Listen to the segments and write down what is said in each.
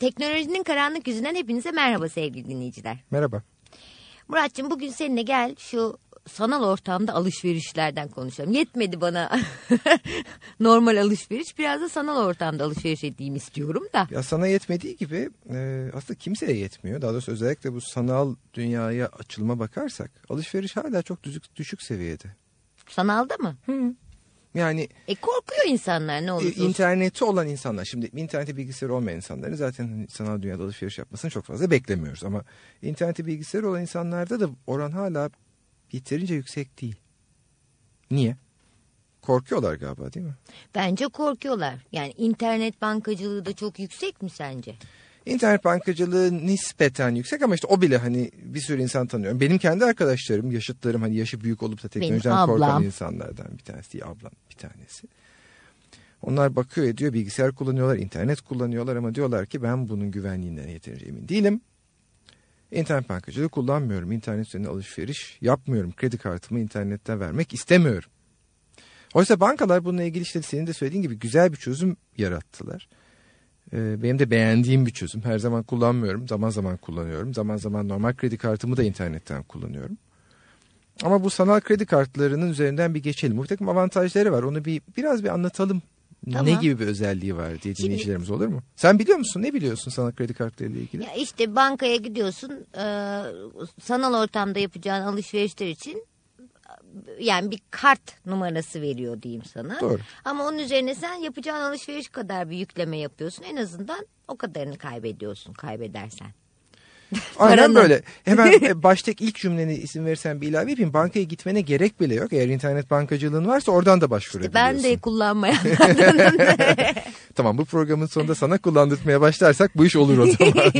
Teknolojinin karanlık yüzünden hepinize merhaba sevgili dinleyiciler. Merhaba. Muratçım bugün seninle gel şu sanal ortamda alışverişlerden konuşalım. Yetmedi bana normal alışveriş biraz da sanal ortamda alışveriş edeyim istiyorum da. Ya sana yetmediği gibi e, aslında kimseye yetmiyor. Daha doğrusu özellikle bu sanal dünyaya açılma bakarsak alışveriş hala çok düşük, düşük seviyede. Sanalda mı? Hı. Yani e korkuyor insanlar ne e, olursa interneti olan insanlar şimdi interneti bilgisayarı olmayan insanların zaten hani sanal dünyada alışveriş yapmasını çok fazla beklemiyoruz ama interneti bilgisayarı olan insanlarda da oran hala yeterince yüksek değil. Niye? Korkuyorlar galiba değil mi? Bence korkuyorlar. Yani internet bankacılığı da çok yüksek mi sence? İnternet bankacılığı nispeten yüksek ama işte o bile hani bir sürü insan tanıyorum. Benim kendi arkadaşlarım, yaşıtlarım hani yaşı büyük olup da teknolojiden korkan insanlardan bir tanesi değil ablam bir tanesi. Onlar bakıyor ediyor bilgisayar kullanıyorlar, internet kullanıyorlar ama diyorlar ki ben bunun güvenliğinden yeterince emin değilim. İnternet bankacılığı kullanmıyorum. İnternet üzerinde alışveriş yapmıyorum. Kredi kartımı internetten vermek istemiyorum. Oysa bankalar bununla ilgili işte senin de söylediğin gibi güzel bir çözüm yarattılar. Ee, benim de beğendiğim bir çözüm. Her zaman kullanmıyorum. Zaman zaman kullanıyorum. Zaman zaman normal kredi kartımı da internetten kullanıyorum. Ama bu sanal kredi kartlarının üzerinden bir geçelim. Bu takım avantajları var. Onu bir biraz bir anlatalım. Tamam. Ne gibi bir özelliği var diye dinleyicilerimiz Şimdi, olur mu? Sen biliyor musun? Ne biliyorsun sanal kredi kartlarıyla ilgili? Ya işte bankaya gidiyorsun. E, sanal ortamda yapacağın alışverişler için yani bir kart numarası veriyor diyeyim sana. Doğru. Ama onun üzerine sen yapacağın alışveriş kadar bir yükleme yapıyorsun. En azından o kadarını kaybediyorsun kaybedersen. Aynen böyle. Hemen e, baştaki ilk cümleni isim verirsen bir ilave yapayım. Bankaya gitmene gerek bile yok. Eğer internet bankacılığın varsa oradan da başvurabiliyorsun. İşte ben de kullanmayanlardanım. tamam bu programın sonunda sana kullandırmaya başlarsak bu iş olur o zaman.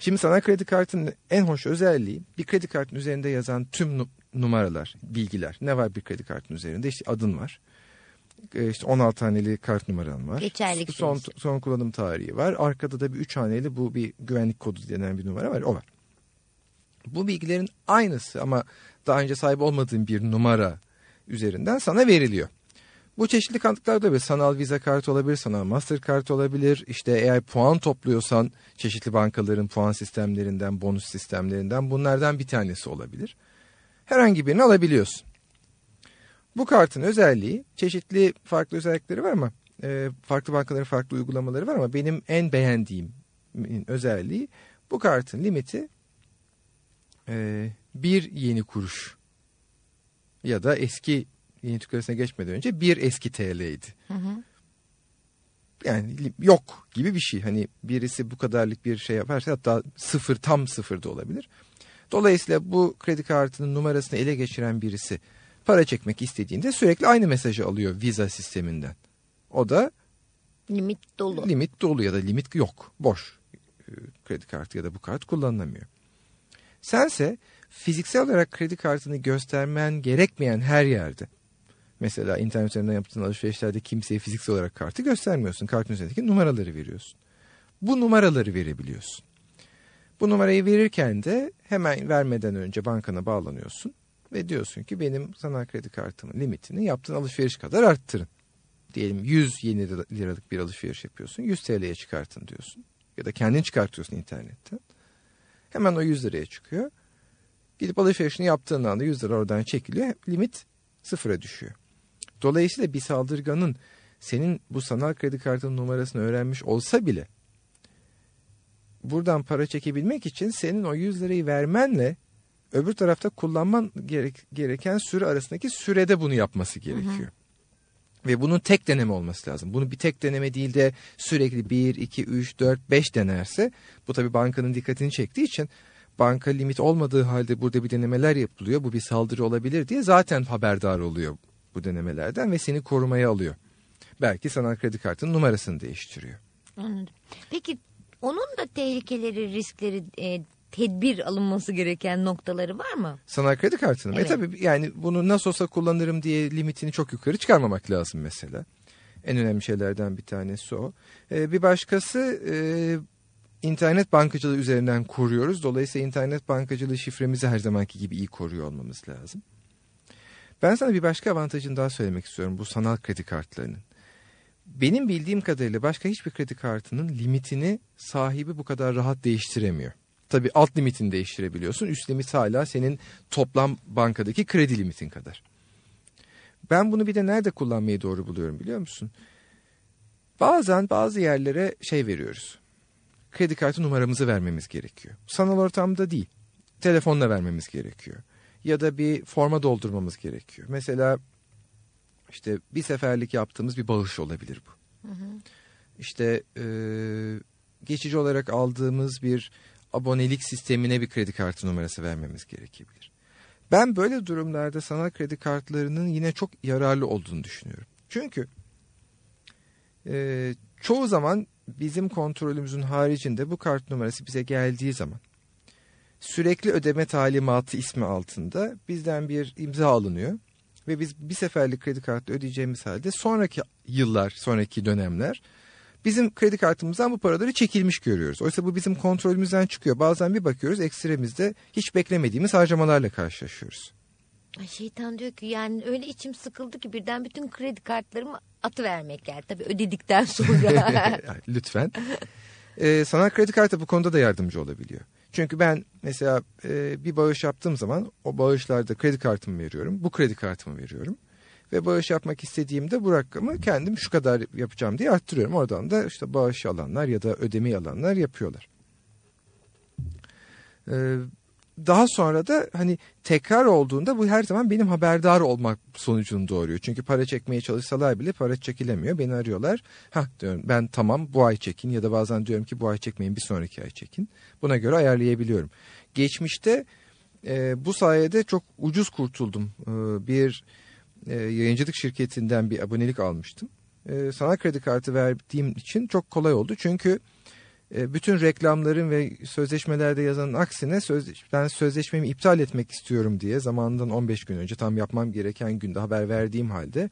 Şimdi sana kredi kartının en hoş özelliği bir kredi kartının üzerinde yazan tüm numaralar, bilgiler. Ne var bir kredi kartının üzerinde? İşte adın var. İşte 16 haneli kart numaran var. Geçerlik son, son kullanım tarihi var. Arkada da bir 3 haneli bu bir güvenlik kodu denen bir numara var. O var. Bu bilgilerin aynısı ama daha önce sahip olmadığın bir numara üzerinden sana veriliyor. Bu çeşitli kartlar da bir sanal viza kartı olabilir, sanal master kart olabilir. İşte eğer puan topluyorsan çeşitli bankaların puan sistemlerinden, bonus sistemlerinden bunlardan bir tanesi olabilir. Herhangi birini alabiliyorsun. Bu kartın özelliği çeşitli farklı özellikleri var ama e, farklı bankaların farklı uygulamaları var ama benim en beğendiğim özelliği bu kartın limiti e, bir yeni kuruş ya da eski yeni Türk lirasına geçmeden önce bir eski TL'ydi. Hı hı. Yani yok gibi bir şey. Hani birisi bu kadarlık bir şey yaparsa hatta sıfır tam sıfır da olabilir. Dolayısıyla bu kredi kartının numarasını ele geçiren birisi para çekmek istediğinde sürekli aynı mesajı alıyor Visa sisteminden. O da limit dolu. Limit dolu ya da limit yok. Boş. Ee, kredi kartı ya da bu kart kullanılamıyor. Sense fiziksel olarak kredi kartını göstermen gerekmeyen her yerde Mesela internet üzerinden yaptığın alışverişlerde kimseye fiziksel olarak kartı göstermiyorsun. Kartın üzerindeki numaraları veriyorsun. Bu numaraları verebiliyorsun. Bu numarayı verirken de hemen vermeden önce bankana bağlanıyorsun ve diyorsun ki benim sanal kredi kartımın limitini yaptığın alışveriş kadar arttırın. Diyelim 100 yeni liralık bir alışveriş yapıyorsun. 100 TL'ye çıkartın diyorsun. Ya da kendin çıkartıyorsun internetten. Hemen o 100 liraya çıkıyor. Gidip alışverişini yaptığın anda 100 lira oradan çekiliyor. Limit sıfıra düşüyor. Dolayısıyla bir saldırganın senin bu sanal kredi kartının numarasını öğrenmiş olsa bile buradan para çekebilmek için senin o 100 lirayı vermenle öbür tarafta kullanman gerek, gereken süre arasındaki sürede bunu yapması gerekiyor. Hı hı. Ve bunun tek deneme olması lazım. Bunu bir tek deneme değil de sürekli 1, 2, 3, 4, 5 denerse bu tabii bankanın dikkatini çektiği için banka limit olmadığı halde burada bir denemeler yapılıyor. Bu bir saldırı olabilir diye zaten haberdar oluyor bu denemelerden ve seni korumaya alıyor. Belki sanal kredi kartının numarasını değiştiriyor. Anladım. Peki onun da tehlikeleri, riskleri, e, tedbir alınması gereken noktaları var mı? Sanal kredi kartının. Evet. E tabii yani bunu nasıl olsa kullanırım diye limitini çok yukarı çıkarmamak lazım mesela. En önemli şeylerden bir tanesi o. Ee, bir başkası e, internet bankacılığı üzerinden kuruyoruz. Dolayısıyla internet bankacılığı şifremizi her zamanki gibi iyi koruyor olmamız lazım. Ben sana bir başka avantajını daha söylemek istiyorum bu sanal kredi kartlarının. Benim bildiğim kadarıyla başka hiçbir kredi kartının limitini sahibi bu kadar rahat değiştiremiyor. Tabii alt limitini değiştirebiliyorsun. Üst limit hala senin toplam bankadaki kredi limitin kadar. Ben bunu bir de nerede kullanmayı doğru buluyorum biliyor musun? Bazen bazı yerlere şey veriyoruz. Kredi kartı numaramızı vermemiz gerekiyor. Sanal ortamda değil. Telefonla vermemiz gerekiyor. Ya da bir forma doldurmamız gerekiyor. Mesela işte bir seferlik yaptığımız bir bağış olabilir bu. Hı hı. İşte e, geçici olarak aldığımız bir abonelik sistemine bir kredi kartı numarası vermemiz gerekebilir. Ben böyle durumlarda sanal kredi kartlarının yine çok yararlı olduğunu düşünüyorum. Çünkü e, çoğu zaman bizim kontrolümüzün haricinde bu kart numarası bize geldiği zaman sürekli ödeme talimatı ismi altında bizden bir imza alınıyor ve biz bir seferlik kredi kartı ödeyeceğimiz halde sonraki yıllar, sonraki dönemler bizim kredi kartımızdan bu paraları çekilmiş görüyoruz. Oysa bu bizim kontrolümüzden çıkıyor. Bazen bir bakıyoruz ekstremizde hiç beklemediğimiz harcamalarla karşılaşıyoruz. Şeytan diyor ki yani öyle içim sıkıldı ki birden bütün kredi kartlarımı atı vermek geldi. Tabii ödedikten sonra. Lütfen. Ee, sanal kredi kartı bu konuda da yardımcı olabiliyor. Çünkü ben mesela e, bir bağış yaptığım zaman o bağışlarda kredi kartımı veriyorum. Bu kredi kartımı veriyorum. Ve bağış yapmak istediğimde bu rakamı kendim şu kadar yapacağım diye arttırıyorum. Oradan da işte bağış alanlar ya da ödemeyi alanlar yapıyorlar. Ee, daha sonra da hani tekrar olduğunda bu her zaman benim haberdar olmak sonucunu doğuruyor. Çünkü para çekmeye çalışsalar bile para çekilemiyor. Beni arıyorlar. Ha diyorum ben tamam bu ay çekin ya da bazen diyorum ki bu ay çekmeyin bir sonraki ay çekin. Buna göre ayarlayabiliyorum. Geçmişte e, bu sayede çok ucuz kurtuldum. E, bir e, yayıncılık şirketinden bir abonelik almıştım. E, sana kredi kartı verdiğim için çok kolay oldu. Çünkü bütün reklamların ve sözleşmelerde yazanın aksine söz, ben sözleşmemi iptal etmek istiyorum diye zamanından 15 gün önce tam yapmam gereken günde haber verdiğim halde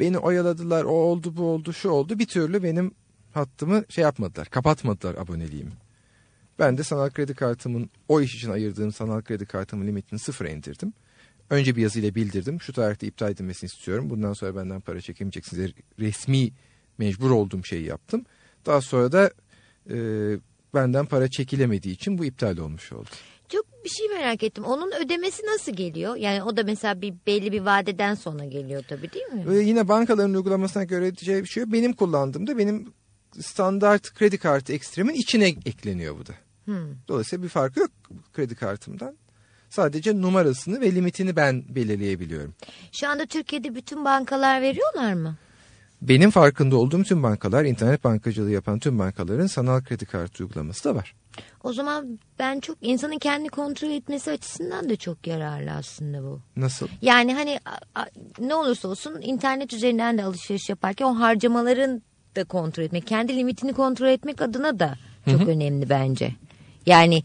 beni oyaladılar o oldu bu oldu şu oldu bir türlü benim hattımı şey yapmadılar kapatmadılar aboneliğimi. Ben de sanal kredi kartımın o iş için ayırdığım sanal kredi kartımın limitini sıfıra indirdim. Önce bir yazıyla bildirdim şu tarihte iptal edilmesini istiyorum bundan sonra benden para çekemeyeceksiniz resmi mecbur olduğum şeyi yaptım. Daha sonra da e, benden para çekilemediği için bu iptal olmuş oldu. Çok bir şey merak ettim. Onun ödemesi nasıl geliyor? Yani o da mesela bir belli bir vadeden sonra geliyor tabii değil mi? Ee, yine bankaların uygulamasına göre şey bir şey. Benim kullandığımda benim standart kredi kartı ekstremin içine ekleniyor bu da. Hmm. Dolayısıyla bir farkı yok kredi kartımdan. Sadece numarasını ve limitini ben belirleyebiliyorum. Şu anda Türkiye'de bütün bankalar veriyorlar mı? Benim farkında olduğum tüm bankalar, internet bankacılığı yapan tüm bankaların sanal kredi kartı uygulaması da var. O zaman ben çok insanın kendi kontrol etmesi açısından da çok yararlı aslında bu. Nasıl? Yani hani ne olursa olsun internet üzerinden de alışveriş yaparken o harcamaların da kontrol etmek, kendi limitini kontrol etmek adına da çok Hı-hı. önemli bence. Yani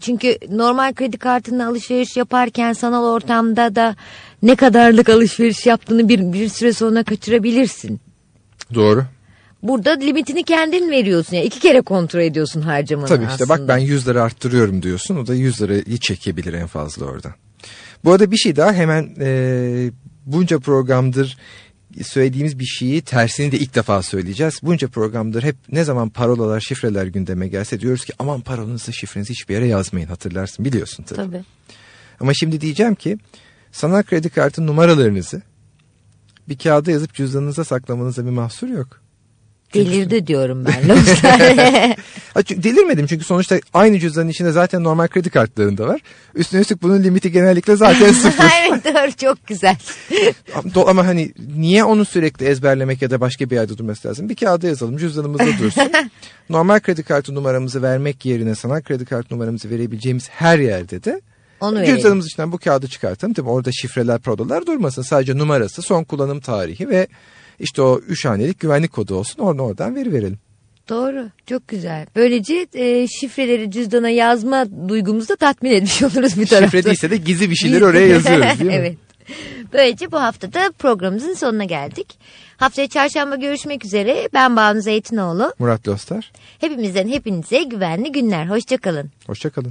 çünkü normal kredi kartına alışveriş yaparken sanal ortamda da ne kadarlık alışveriş yaptığını bir, bir süre sonra kaçırabilirsin. Doğru. Burada limitini kendin veriyorsun. Yani iki kere kontrol ediyorsun harcamanı Tabii işte bak ben 100 lira arttırıyorum diyorsun. O da 100 lirayı çekebilir en fazla oradan. Bu arada bir şey daha hemen e, bunca programdır söylediğimiz bir şeyi tersini de ilk defa söyleyeceğiz. Bunca programdır hep ne zaman parolalar, şifreler gündeme gelse diyoruz ki aman parolanızı, şifrenizi hiçbir yere yazmayın hatırlarsın biliyorsun tabii. Tabii. Ama şimdi diyeceğim ki sanal kredi kartı numaralarınızı bir kağıda yazıp cüzdanınıza saklamanıza bir mahsur yok. Delirdi diyorum ben. Delirmedim çünkü sonuçta aynı cüzdanın içinde zaten normal kredi kartlarında var. Üstüne üstlük bunun limiti genellikle zaten sıfır. evet doğru çok güzel. Ama hani niye onu sürekli ezberlemek ya da başka bir yerde durması lazım? Bir kağıda yazalım cüzdanımızda dursun. normal kredi kartı numaramızı vermek yerine sanal kredi kartı numaramızı verebileceğimiz her yerde de onu Cüzdanımız içinden bu kağıdı çıkartalım. Tabii orada şifreler, prodalar durmasın. Sadece numarası, son kullanım tarihi ve işte o üç hanelik güvenlik kodu olsun. Onu oradan veri verelim. Doğru. Çok güzel. Böylece e, şifreleri cüzdana yazma duygumuzu da tatmin etmiş oluruz bir tarafta. Şifre değilse de gizli bir şeyleri oraya yazıyoruz değil mi? evet. Böylece bu haftada programımızın sonuna geldik. Haftaya çarşamba görüşmek üzere. Ben Banu Zeytinoğlu. Murat Dostar. Hepimizden hepinize güvenli günler. Hoşçakalın. Hoşçakalın.